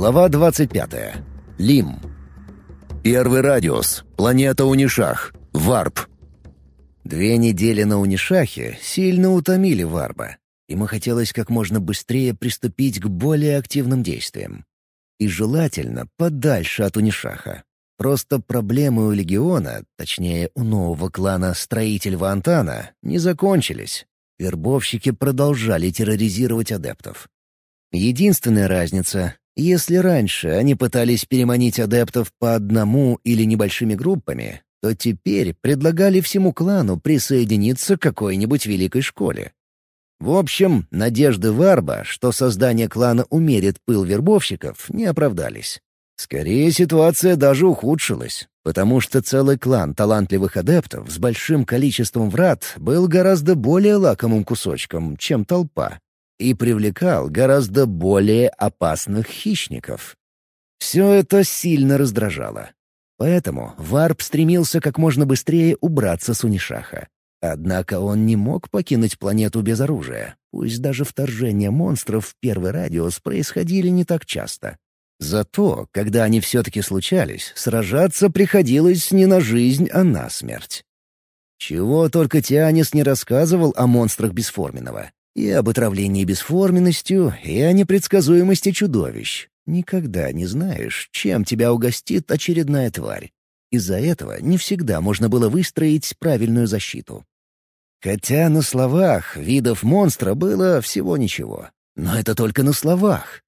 Глава 25. Лим. Первый радиус. Планета Унишах. Варп. Две недели на Унишахе сильно утомили Варба. Ему хотелось как можно быстрее приступить к более активным действиям. И желательно подальше от Унишаха. Просто проблемы у Легиона, точнее, у нового клана «Строитель Вантана», не закончились. Вербовщики продолжали терроризировать адептов. Единственная разница если раньше они пытались переманить адептов по одному или небольшими группами, то теперь предлагали всему клану присоединиться к какой-нибудь великой школе. В общем, надежды Варба, что создание клана умерит пыл вербовщиков, не оправдались. Скорее, ситуация даже ухудшилась, потому что целый клан талантливых адептов с большим количеством врат был гораздо более лакомым кусочком, чем толпа, и привлекал гораздо более опасных хищников. Все это сильно раздражало. Поэтому Варп стремился как можно быстрее убраться с Унишаха. Однако он не мог покинуть планету без оружия, пусть даже вторжения монстров в первый радиус происходили не так часто. Зато, когда они все-таки случались, сражаться приходилось не на жизнь, а на смерть. Чего только Тианис не рассказывал о монстрах Бесформенного. И об отравлении бесформенностью, и о непредсказуемости чудовищ. Никогда не знаешь, чем тебя угостит очередная тварь. Из-за этого не всегда можно было выстроить правильную защиту. Хотя на словах видов монстра было всего ничего. Но это только на словах.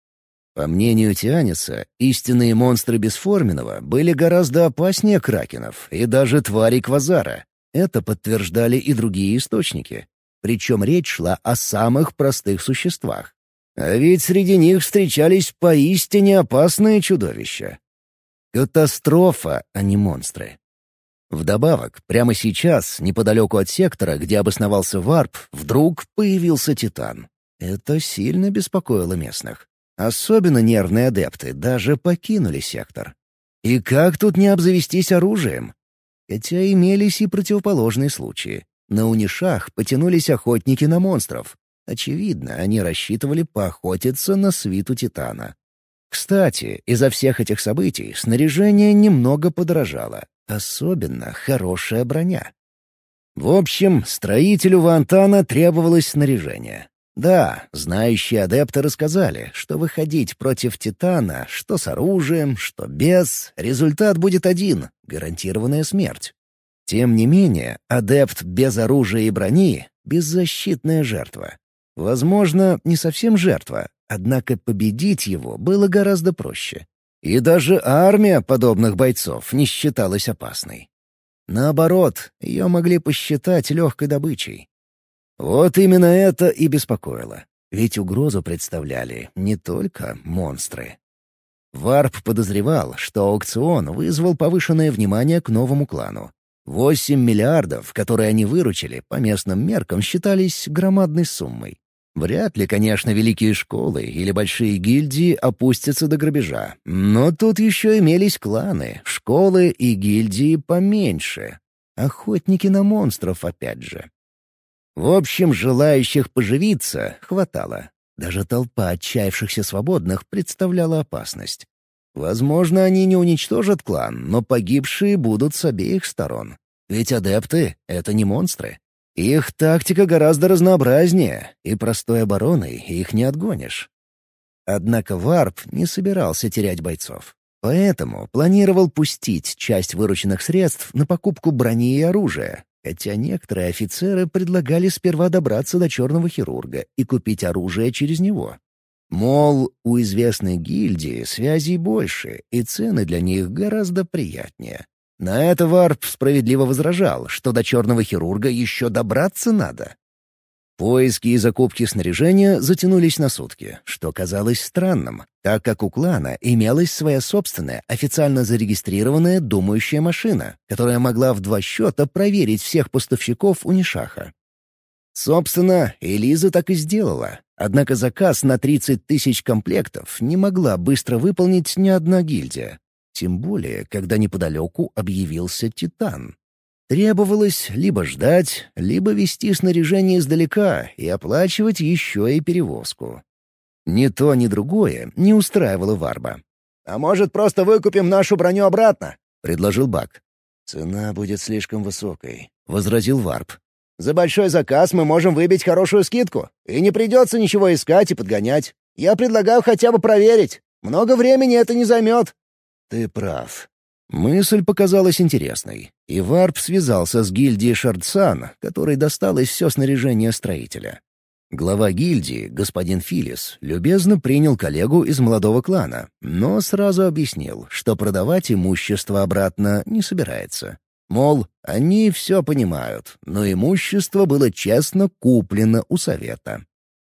По мнению Тианиса, истинные монстры бесформенного были гораздо опаснее кракенов и даже тварей квазара. Это подтверждали и другие источники. Причем речь шла о самых простых существах. А ведь среди них встречались поистине опасные чудовища. Катастрофа, а не монстры. Вдобавок, прямо сейчас, неподалеку от сектора, где обосновался варп, вдруг появился Титан. Это сильно беспокоило местных. Особенно нервные адепты даже покинули сектор. И как тут не обзавестись оружием? Хотя имелись и противоположные случаи. На унишах потянулись охотники на монстров. Очевидно, они рассчитывали поохотиться на свиту Титана. Кстати, из-за всех этих событий снаряжение немного подорожало. Особенно хорошая броня. В общем, строителю Вантана требовалось снаряжение. Да, знающие адепты рассказали, что выходить против Титана, что с оружием, что без, результат будет один — гарантированная смерть. Тем не менее, адепт без оружия и брони — беззащитная жертва. Возможно, не совсем жертва, однако победить его было гораздо проще. И даже армия подобных бойцов не считалась опасной. Наоборот, ее могли посчитать легкой добычей. Вот именно это и беспокоило. Ведь угрозу представляли не только монстры. Варп подозревал, что аукцион вызвал повышенное внимание к новому клану, Восемь миллиардов, которые они выручили, по местным меркам считались громадной суммой. Вряд ли, конечно, великие школы или большие гильдии опустятся до грабежа. Но тут еще имелись кланы, школы и гильдии поменьше. Охотники на монстров, опять же. В общем, желающих поживиться хватало. Даже толпа отчаявшихся свободных представляла опасность. Возможно, они не уничтожат клан, но погибшие будут с обеих сторон. Ведь адепты — это не монстры. Их тактика гораздо разнообразнее, и простой обороной их не отгонишь. Однако Варп не собирался терять бойцов. Поэтому планировал пустить часть вырученных средств на покупку брони и оружия, хотя некоторые офицеры предлагали сперва добраться до черного хирурга и купить оружие через него. Мол, у известной гильдии связей больше, и цены для них гораздо приятнее. На это Варп справедливо возражал, что до черного хирурга еще добраться надо. Поиски и закупки снаряжения затянулись на сутки, что казалось странным, так как у клана имелась своя собственная, официально зарегистрированная думающая машина, которая могла в два счета проверить всех поставщиков у Нишаха. Собственно, Элиза так и сделала, Однако заказ на 30 тысяч комплектов не могла быстро выполнить ни одна гильдия. Тем более, когда неподалеку объявился Титан. Требовалось либо ждать, либо вести снаряжение издалека и оплачивать еще и перевозку. Ни то, ни другое не устраивало Варба. «А может, просто выкупим нашу броню обратно?» — предложил Бак. «Цена будет слишком высокой», — возразил Варп. «За большой заказ мы можем выбить хорошую скидку, и не придется ничего искать и подгонять. Я предлагаю хотя бы проверить. Много времени это не займет». «Ты прав». Мысль показалась интересной, и Варп связался с гильдией Шардсан, которой досталось все снаряжение строителя. Глава гильдии, господин Филис, любезно принял коллегу из молодого клана, но сразу объяснил, что продавать имущество обратно не собирается. Мол, они все понимают, но имущество было честно куплено у совета.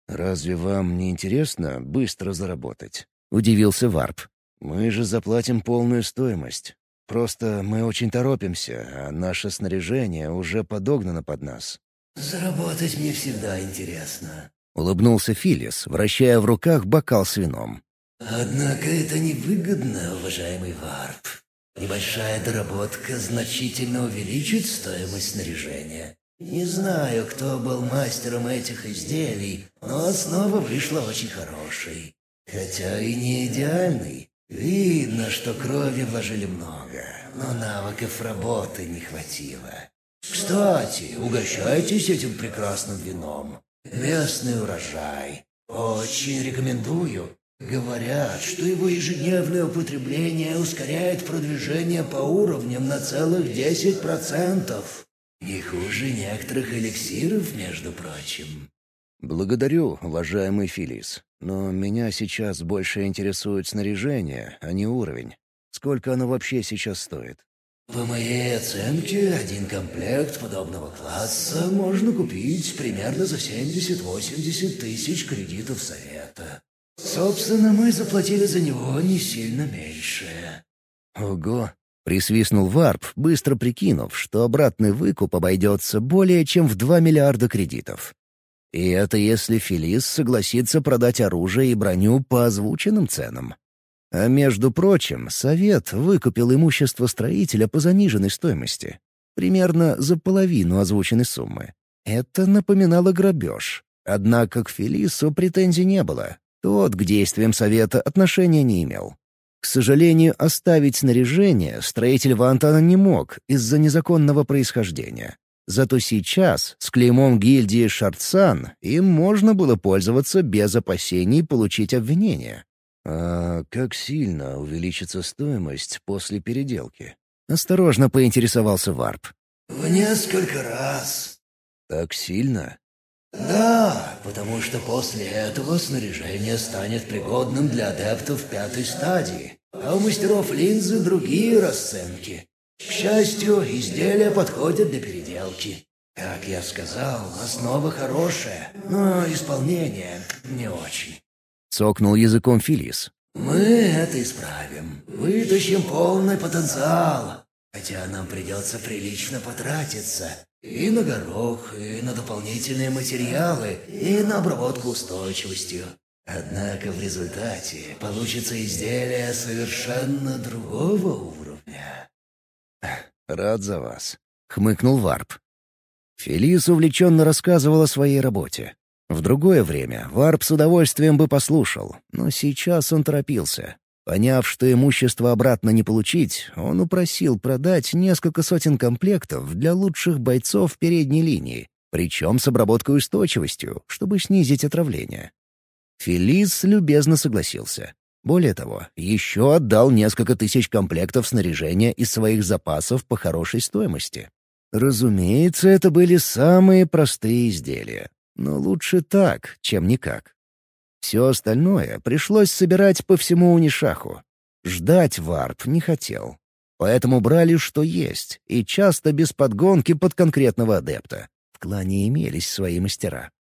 «Разве вам не интересно быстро заработать?» — удивился Варп. «Мы же заплатим полную стоимость. Просто мы очень торопимся, а наше снаряжение уже подогнано под нас. «Заработать мне всегда интересно», — улыбнулся Филис, вращая в руках бокал с вином. «Однако это невыгодно, уважаемый Варп. Небольшая доработка значительно увеличит стоимость снаряжения. Не знаю, кто был мастером этих изделий, но основа вышла очень хорошей. Хотя и не идеальной. Видно, что крови вложили много, но навыков работы не хватило. Кстати, угощайтесь этим прекрасным вином. Местный урожай. Очень рекомендую. Говорят, что его ежедневное употребление ускоряет продвижение по уровням на целых 10%. Не хуже некоторых эликсиров, между прочим. «Благодарю, уважаемый Филис, но меня сейчас больше интересует снаряжение, а не уровень. Сколько оно вообще сейчас стоит?» По моей оценке, один комплект подобного класса можно купить примерно за 70-80 тысяч кредитов совета. Собственно, мы заплатили за него не сильно меньше. Ого! Присвистнул Варп, быстро прикинув, что обратный выкуп обойдется более чем в 2 миллиарда кредитов. И это если Фелис согласится продать оружие и броню по озвученным ценам. А между прочим, совет выкупил имущество строителя по заниженной стоимости. Примерно за половину озвученной суммы. Это напоминало грабеж. Однако к Фелису претензий не было. Тот к действиям совета отношения не имел. К сожалению, оставить снаряжение строитель Вантана не мог из-за незаконного происхождения. Зато сейчас, с клеймом гильдии Шарцан, им можно было пользоваться без опасений получить обвинение. «А как сильно увеличится стоимость после переделки?» Осторожно поинтересовался Варп. «В несколько раз». «Так сильно?» «Да, потому что после этого снаряжение станет пригодным для адептов пятой стадии, а у мастеров линзы другие расценки. К счастью, изделия подходят для переделки. Как я сказал, основа хорошая, но исполнение не очень. Цокнул языком Филис. «Мы это исправим. Вытащим полный потенциал. Хотя нам придется прилично потратиться. И на горох, и на дополнительные материалы, и на обработку устойчивостью. Однако в результате получится изделие совершенно другого уровня». «Рад за вас», — хмыкнул Варп. Фелис увлеченно рассказывал о своей работе. В другое время Варп с удовольствием бы послушал, но сейчас он торопился. Поняв, что имущество обратно не получить, он упросил продать несколько сотен комплектов для лучших бойцов передней линии, причем с обработкой устойчивостью, чтобы снизить отравление. Фелис любезно согласился. Более того, еще отдал несколько тысяч комплектов снаряжения из своих запасов по хорошей стоимости. Разумеется, это были самые простые изделия, но лучше так, чем никак. Все остальное пришлось собирать по всему Унишаху. Ждать варп не хотел. Поэтому брали, что есть, и часто без подгонки под конкретного адепта. В клане имелись свои мастера.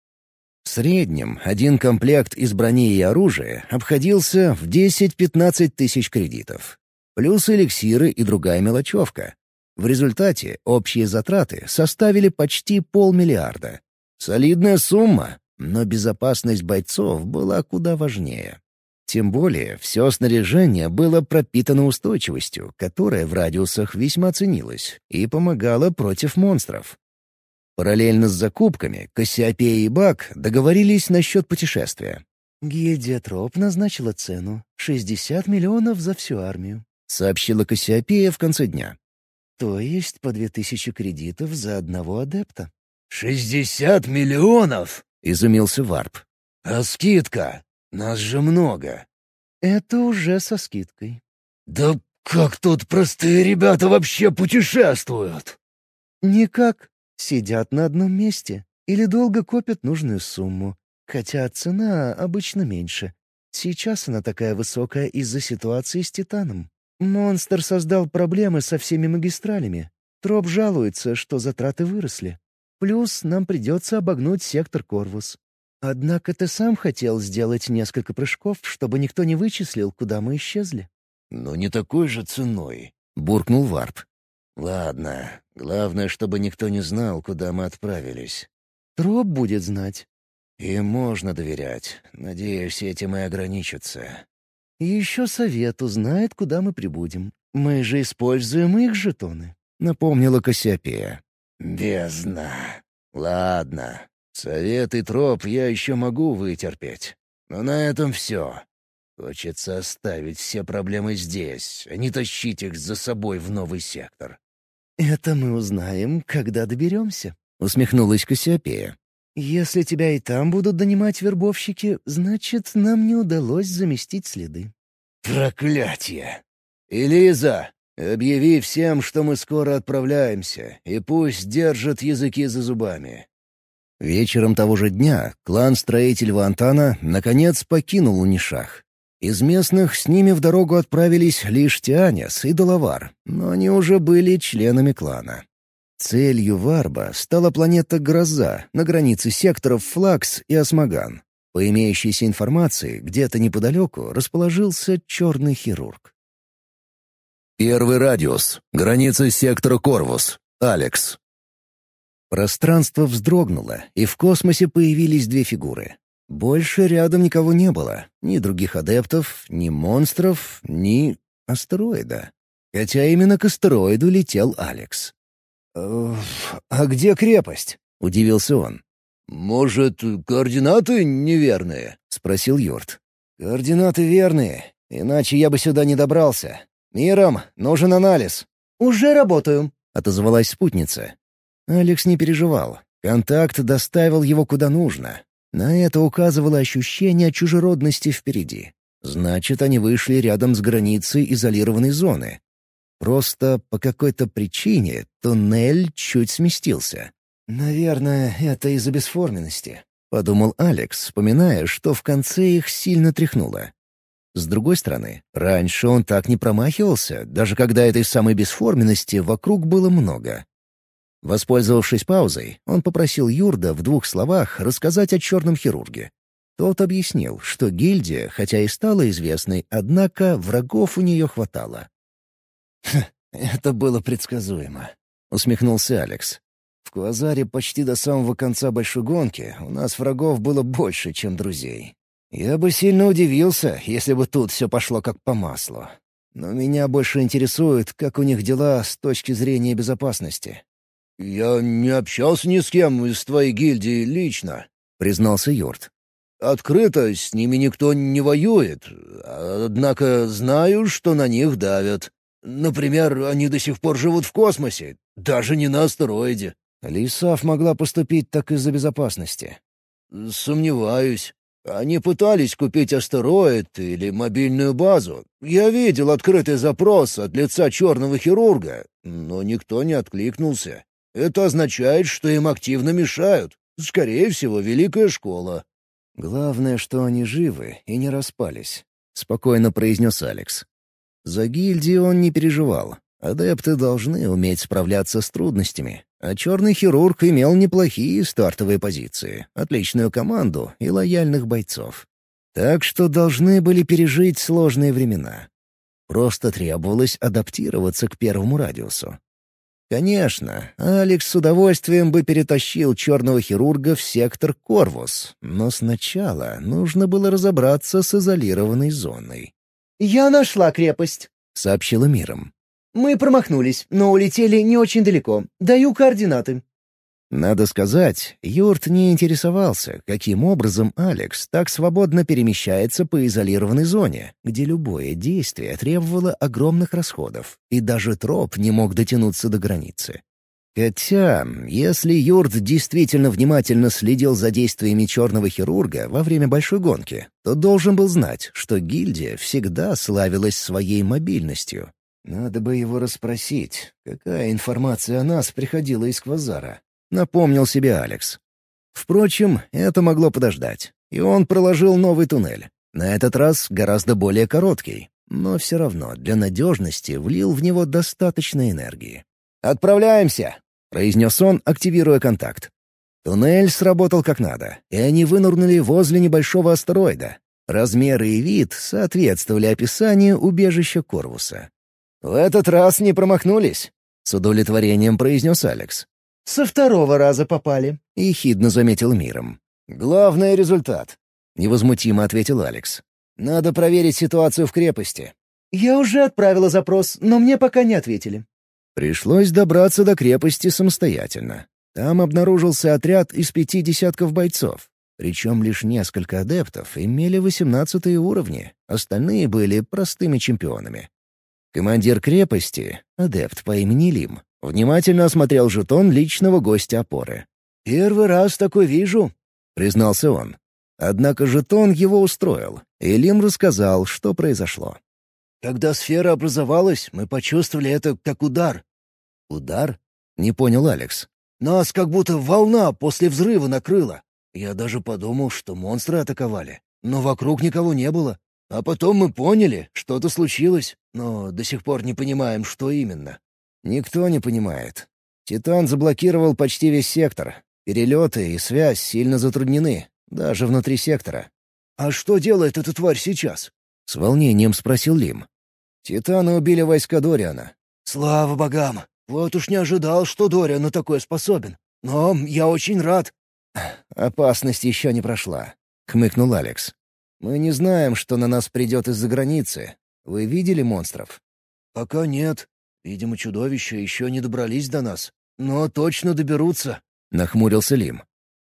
В среднем один комплект из брони и оружия обходился в 10-15 тысяч кредитов. Плюс эликсиры и другая мелочевка. В результате общие затраты составили почти полмиллиарда. Солидная сумма, но безопасность бойцов была куда важнее. Тем более, все снаряжение было пропитано устойчивостью, которая в радиусах весьма ценилась и помогала против монстров. Параллельно с закупками Кассиопея и Бак договорились насчет путешествия. Гильдия Троп назначила цену — 60 миллионов за всю армию, — сообщила Кассиопея в конце дня. То есть по 2000 кредитов за одного адепта. «Шестьдесят миллионов?» — изумился Варп. «А скидка? Нас же много». Это уже со скидкой. «Да как тут простые ребята вообще путешествуют?» Никак. Сидят на одном месте или долго копят нужную сумму, хотя цена обычно меньше. Сейчас она такая высокая из-за ситуации с Титаном. Монстр создал проблемы со всеми магистралями. Троп жалуется, что затраты выросли. Плюс нам придется обогнуть сектор Корвус. Однако ты сам хотел сделать несколько прыжков, чтобы никто не вычислил, куда мы исчезли. «Но не такой же ценой», — буркнул Варп. «Ладно, главное, чтобы никто не знал, куда мы отправились. Троп будет знать. Им можно доверять. Надеюсь, этим и ограничатся. И еще совет узнает, куда мы прибудем. Мы же используем их жетоны», — напомнила Кассиопея. «Бездна. Ладно. Совет и троп я еще могу вытерпеть. Но на этом все. Хочется оставить все проблемы здесь, а не тащить их за собой в новый сектор. «Это мы узнаем, когда доберемся», — усмехнулась Кассиопея. «Если тебя и там будут донимать вербовщики, значит, нам не удалось заместить следы». «Проклятие! Элиза, объяви всем, что мы скоро отправляемся, и пусть держат языки за зубами». Вечером того же дня клан-строитель Вантана наконец покинул Унишах. Из местных с ними в дорогу отправились лишь Тианес и Доловар, но они уже были членами клана. Целью Варба стала планета Гроза на границе секторов Флакс и Осмоган. По имеющейся информации, где-то неподалеку расположился черный хирург. Первый радиус. Граница сектора Корвус. Алекс. Пространство вздрогнуло, и в космосе появились две фигуры. Больше рядом никого не было. Ни других адептов, ни монстров, ни астероида. Хотя именно к астероиду летел Алекс. «А где крепость?» — удивился он. «Может, координаты неверные?» — спросил Йорт. «Координаты верные, иначе я бы сюда не добрался. Миром, нужен анализ». «Уже работаю», — отозвалась спутница. Алекс не переживал. Контакт доставил его куда нужно. На это указывало ощущение чужеродности впереди. Значит, они вышли рядом с границей изолированной зоны. Просто по какой-то причине туннель чуть сместился. «Наверное, это из-за бесформенности», — подумал Алекс, вспоминая, что в конце их сильно тряхнуло. С другой стороны, раньше он так не промахивался, даже когда этой самой бесформенности вокруг было много. Воспользовавшись паузой, он попросил Юрда в двух словах рассказать о черном хирурге. Тот объяснил, что гильдия, хотя и стала известной, однако врагов у нее хватало. «Это было предсказуемо», — усмехнулся Алекс. «В Квазаре почти до самого конца большой гонки у нас врагов было больше, чем друзей. Я бы сильно удивился, если бы тут все пошло как по маслу. Но меня больше интересует, как у них дела с точки зрения безопасности. «Я не общался ни с кем из твоей гильдии лично», — признался Йорт. «Открыто с ними никто не воюет, однако знаю, что на них давят. Например, они до сих пор живут в космосе, даже не на астероиде». Лисав могла поступить так из-за безопасности. «Сомневаюсь. Они пытались купить астероид или мобильную базу. Я видел открытый запрос от лица черного хирурга, но никто не откликнулся. Это означает, что им активно мешают. Скорее всего, Великая Школа». «Главное, что они живы и не распались», — спокойно произнес Алекс. За гильдию он не переживал. Адепты должны уметь справляться с трудностями, а черный хирург имел неплохие стартовые позиции, отличную команду и лояльных бойцов. Так что должны были пережить сложные времена. Просто требовалось адаптироваться к первому радиусу. Конечно, Алекс с удовольствием бы перетащил черного хирурга в сектор Корвус, но сначала нужно было разобраться с изолированной зоной. «Я нашла крепость», — сообщила миром. «Мы промахнулись, но улетели не очень далеко. Даю координаты». Надо сказать, Юрт не интересовался, каким образом Алекс так свободно перемещается по изолированной зоне, где любое действие требовало огромных расходов, и даже троп не мог дотянуться до границы. Хотя, если Юрт действительно внимательно следил за действиями черного хирурга во время большой гонки, то должен был знать, что гильдия всегда славилась своей мобильностью. Надо бы его расспросить, какая информация о нас приходила из Квазара. — напомнил себе Алекс. Впрочем, это могло подождать, и он проложил новый туннель. На этот раз гораздо более короткий, но все равно для надежности влил в него достаточно энергии. «Отправляемся!» — произнес он, активируя контакт. Туннель сработал как надо, и они вынурнули возле небольшого астероида. Размеры и вид соответствовали описанию убежища Корвуса. «В этот раз не промахнулись», — с удовлетворением произнес Алекс. Со второго раза попали», — ехидно заметил Миром. «Главный результат», — невозмутимо ответил Алекс. «Надо проверить ситуацию в крепости». «Я уже отправила запрос, но мне пока не ответили». Пришлось добраться до крепости самостоятельно. Там обнаружился отряд из пяти десятков бойцов. Причем лишь несколько адептов имели восемнадцатые уровни, остальные были простыми чемпионами. Командир крепости, адепт по имени Лим, Внимательно осмотрел жетон личного гостя опоры. «Первый раз такой вижу», — признался он. Однако жетон его устроил, и Лим рассказал, что произошло. «Когда сфера образовалась, мы почувствовали это как удар». «Удар?» — не понял Алекс. «Нас как будто волна после взрыва накрыла. Я даже подумал, что монстры атаковали, но вокруг никого не было. А потом мы поняли, что-то случилось, но до сих пор не понимаем, что именно. Никто не понимает. Титан заблокировал почти весь сектор. Перелеты и связь сильно затруднены, даже внутри сектора. «А что делает эта тварь сейчас?» — с волнением спросил Лим. «Титаны убили войска Дориана». «Слава богам! Вот уж не ожидал, что Дориан на такое способен. Но я очень рад». «Опасность еще не прошла», — хмыкнул Алекс. «Мы не знаем, что на нас придет из-за границы. Вы видели монстров?» «Пока нет. Видимо, чудовища еще не добрались до нас, но точно доберутся», — нахмурился Лим.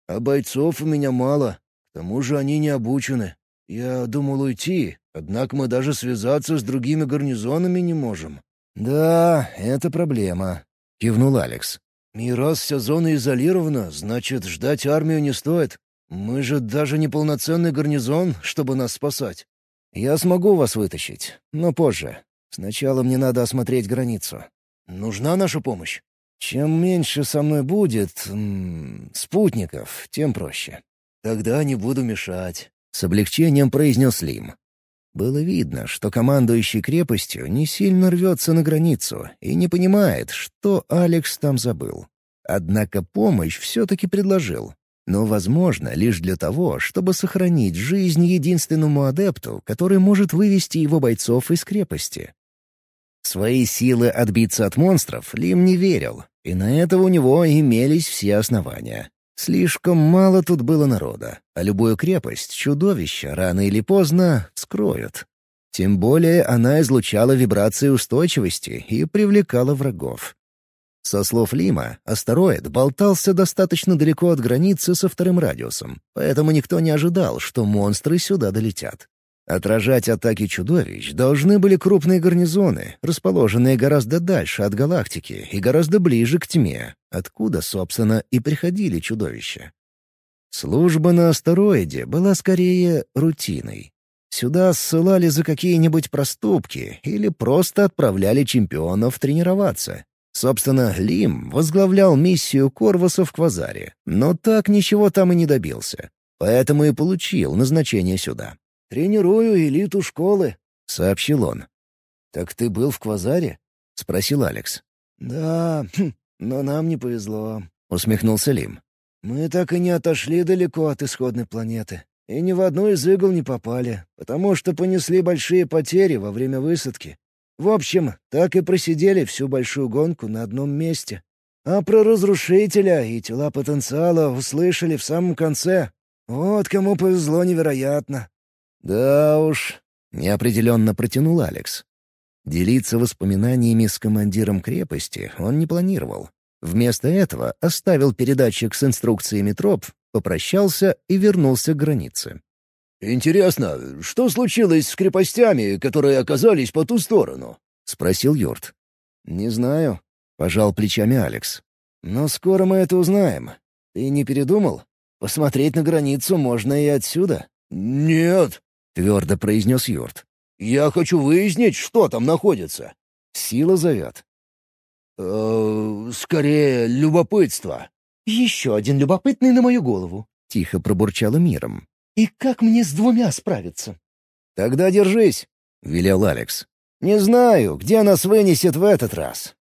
«А бойцов у меня мало, к тому же они не обучены. Я думал уйти, однако мы даже связаться с другими гарнизонами не можем». «Да, это проблема», — кивнул Алекс. «И раз вся зона изолирована, значит, ждать армию не стоит. Мы же даже не полноценный гарнизон, чтобы нас спасать». «Я смогу вас вытащить, но позже. Сначала мне надо осмотреть границу. Нужна наша помощь? Чем меньше со мной будет м -м, спутников, тем проще. Тогда не буду мешать. С облегчением произнес Лим. Было видно, что командующий крепостью не сильно рвется на границу и не понимает, что Алекс там забыл. Однако помощь все-таки предложил. Но, возможно, лишь для того, чтобы сохранить жизнь единственному адепту, который может вывести его бойцов из крепости свои силы отбиться от монстров Лим не верил, и на это у него имелись все основания. Слишком мало тут было народа, а любую крепость чудовища рано или поздно скроют. Тем более она излучала вибрации устойчивости и привлекала врагов. Со слов Лима, астероид болтался достаточно далеко от границы со вторым радиусом, поэтому никто не ожидал, что монстры сюда долетят. Отражать атаки чудовищ должны были крупные гарнизоны, расположенные гораздо дальше от галактики и гораздо ближе к тьме, откуда, собственно, и приходили чудовища. Служба на астероиде была скорее рутиной. Сюда ссылали за какие-нибудь проступки или просто отправляли чемпионов тренироваться. Собственно, Лим возглавлял миссию Корвуса в Квазаре, но так ничего там и не добился. Поэтому и получил назначение сюда. «Тренирую элиту школы», — сообщил он. «Так ты был в Квазаре?» — спросил Алекс. «Да, хм, но нам не повезло», — усмехнулся Лим. «Мы так и не отошли далеко от исходной планеты. И ни в одну из игл не попали, потому что понесли большие потери во время высадки. В общем, так и просидели всю большую гонку на одном месте. А про разрушителя и тела потенциала услышали в самом конце. Вот кому повезло невероятно. «Да уж», — неопределенно протянул Алекс. Делиться воспоминаниями с командиром крепости он не планировал. Вместо этого оставил передатчик с инструкциями троп, попрощался и вернулся к границе. «Интересно, что случилось с крепостями, которые оказались по ту сторону?» — спросил Юрт. «Не знаю», — пожал плечами Алекс. «Но скоро мы это узнаем. Ты не передумал? Посмотреть на границу можно и отсюда». «Нет», — твердо произнес Юрт. «Я хочу выяснить, что там находится». «Сила зовет». «Э, «Скорее, любопытство». «Еще один любопытный на мою голову», — тихо пробурчала миром. «И как мне с двумя справиться?» «Тогда держись», — велел Алекс. «Не знаю, где нас вынесет в этот раз,